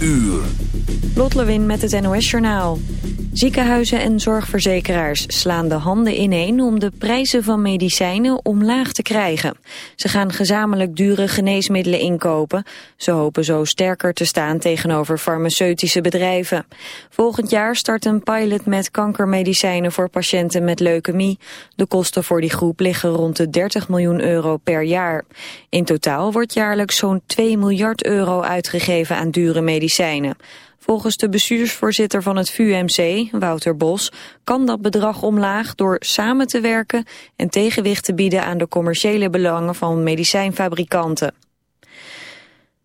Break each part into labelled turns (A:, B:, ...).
A: uur.
B: Lot Lewin met het NOS Journaal. Ziekenhuizen en zorgverzekeraars slaan de handen ineen om de prijzen van medicijnen omlaag te krijgen. Ze gaan gezamenlijk dure geneesmiddelen inkopen. Ze hopen zo sterker te staan tegenover farmaceutische bedrijven. Volgend jaar start een pilot met kankermedicijnen voor patiënten met leukemie. De kosten voor die groep liggen rond de 30 miljoen euro per jaar. In totaal wordt jaarlijks zo'n 2 miljard euro uitgegeven aan dure medicijnen. Volgens de bestuursvoorzitter van het VUMC, Wouter Bos, kan dat bedrag omlaag door samen te werken en tegenwicht te bieden aan de commerciële belangen van medicijnfabrikanten.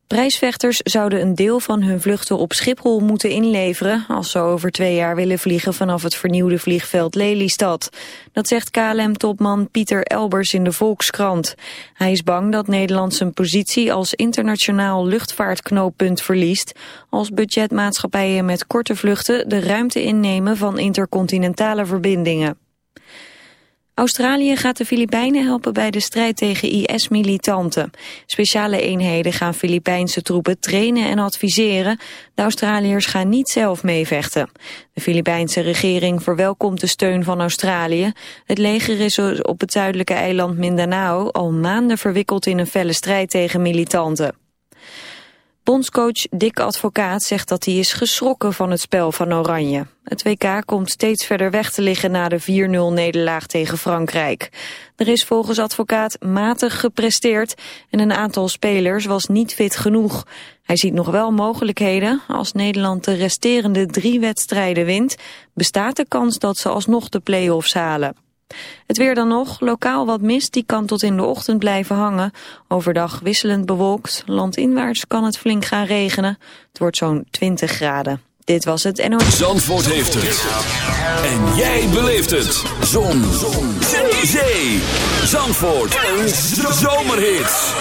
B: Prijsvechters zouden een deel van hun vluchten op Schiphol moeten inleveren... als ze over twee jaar willen vliegen vanaf het vernieuwde vliegveld Lelystad. Dat zegt KLM-topman Pieter Elbers in de Volkskrant. Hij is bang dat Nederland zijn positie als internationaal luchtvaartknooppunt verliest... als budgetmaatschappijen met korte vluchten de ruimte innemen van intercontinentale verbindingen. Australië gaat de Filipijnen helpen bij de strijd tegen IS-militanten. Speciale eenheden gaan Filipijnse troepen trainen en adviseren. De Australiërs gaan niet zelf meevechten. De Filipijnse regering verwelkomt de steun van Australië. Het leger is op het zuidelijke eiland Mindanao al maanden verwikkeld in een felle strijd tegen militanten. Bondscoach Dick Advocaat zegt dat hij is geschrokken van het spel van Oranje. Het WK komt steeds verder weg te liggen na de 4-0-nederlaag tegen Frankrijk. Er is volgens Advocaat matig gepresteerd en een aantal spelers was niet fit genoeg. Hij ziet nog wel mogelijkheden. Als Nederland de resterende drie wedstrijden wint, bestaat de kans dat ze alsnog de play-offs halen. Het weer dan nog, lokaal wat mist, die kan tot in de ochtend blijven hangen. Overdag wisselend bewolkt, landinwaarts kan het flink gaan regenen. Het wordt zo'n 20 graden. Dit was het NOS.
A: Zandvoort heeft het. En jij beleeft het. Zon. Zon. Zee. Zandvoort. Een zomerhit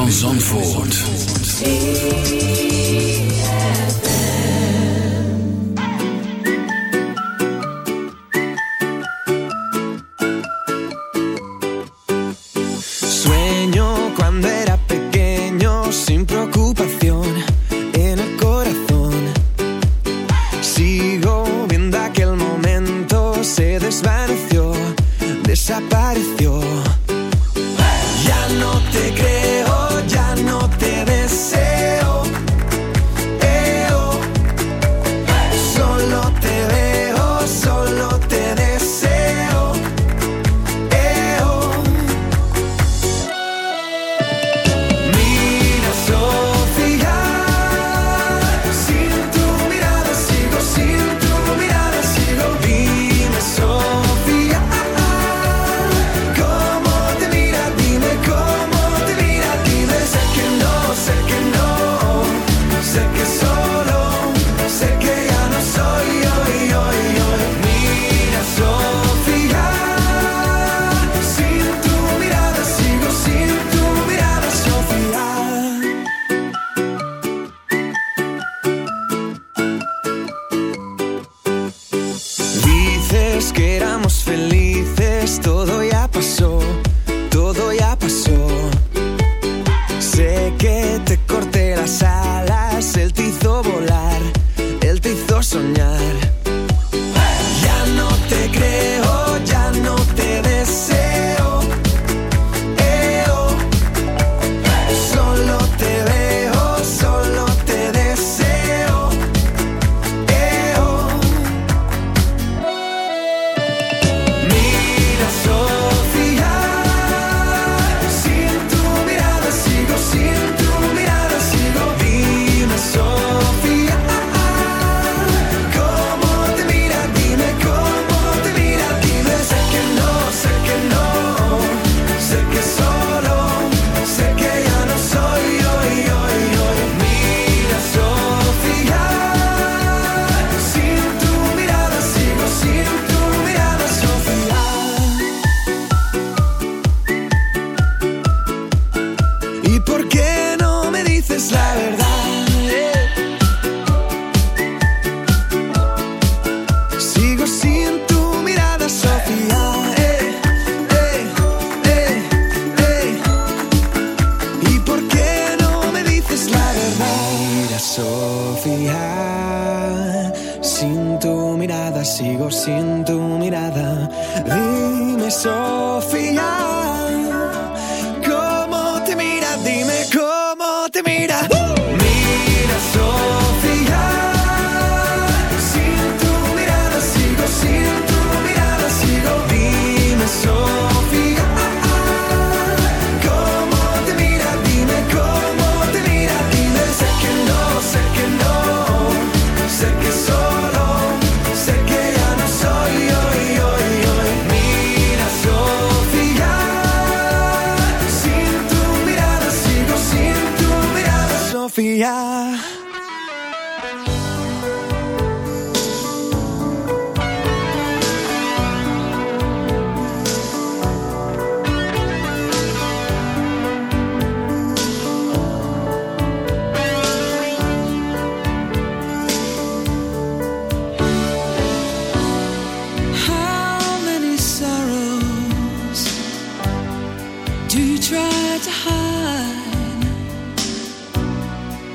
C: van Zandvoort.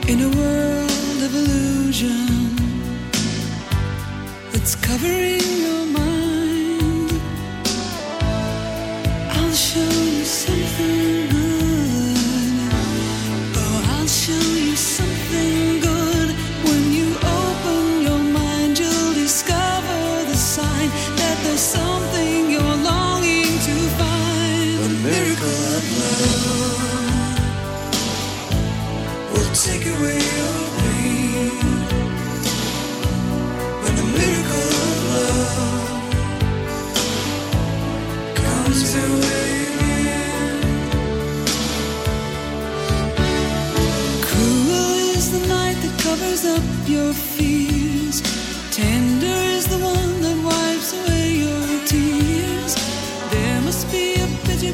D: In a world of illusion, that's covering your mind.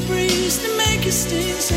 D: breeze to make you stay so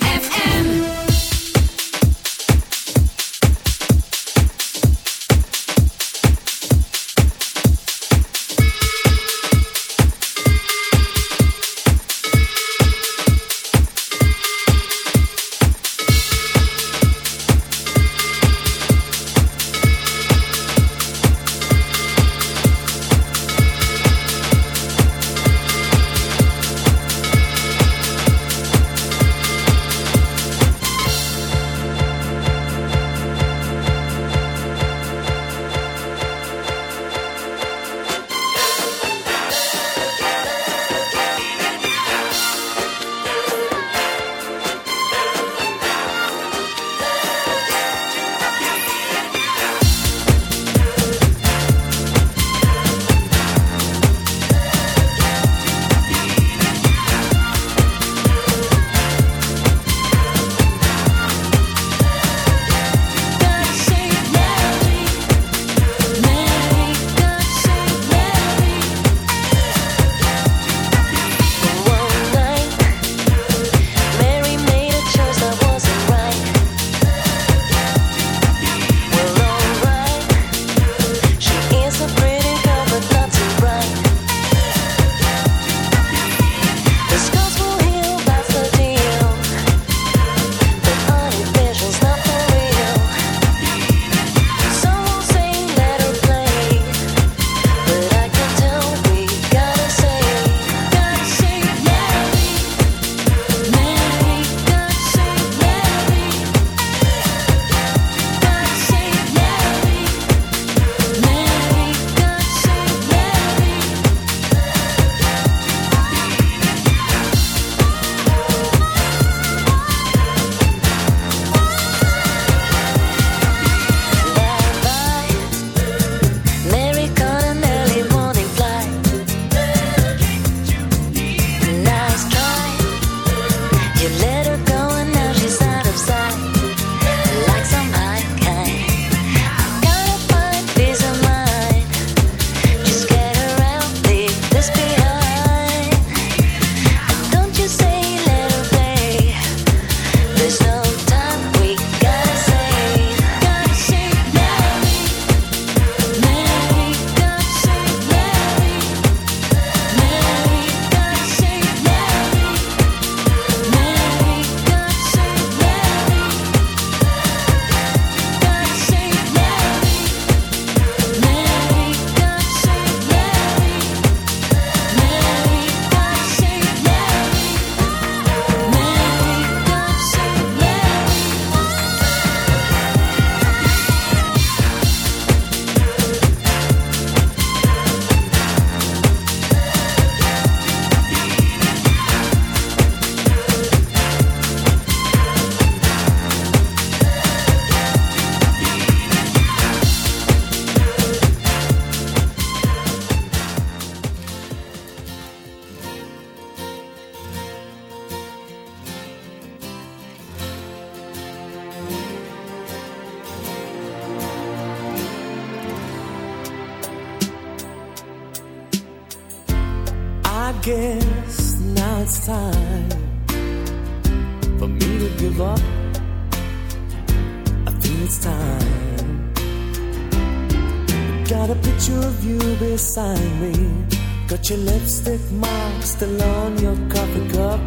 A: Got your lipstick mark still on your coffee cup.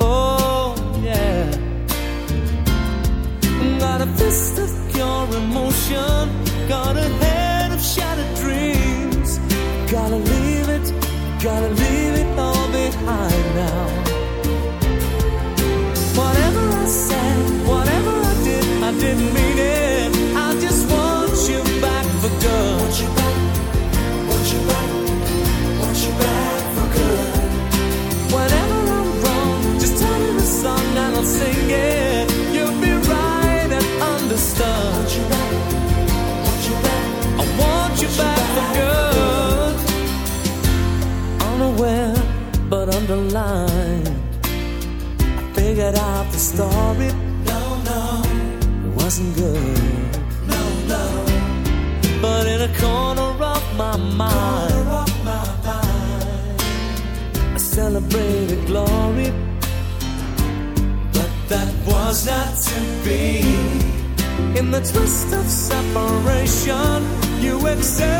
A: Oh, yeah. Got a fist of your emotion. Got a head of shattered dreams. Gotta
E: leave it, gotta leave the line. I figured out the story. No, no, it wasn't good. No, no. But in a corner of my mind, of my mind. I celebrated glory. But that was not to be. In the twist of separation, you accept.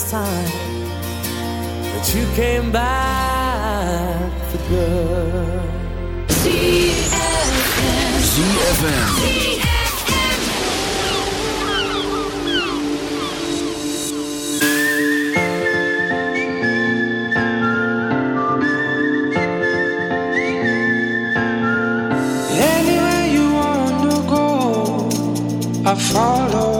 E: last time that
F: you
G: came back for good.
A: ZFM.
H: ZFM. ZFM. I follow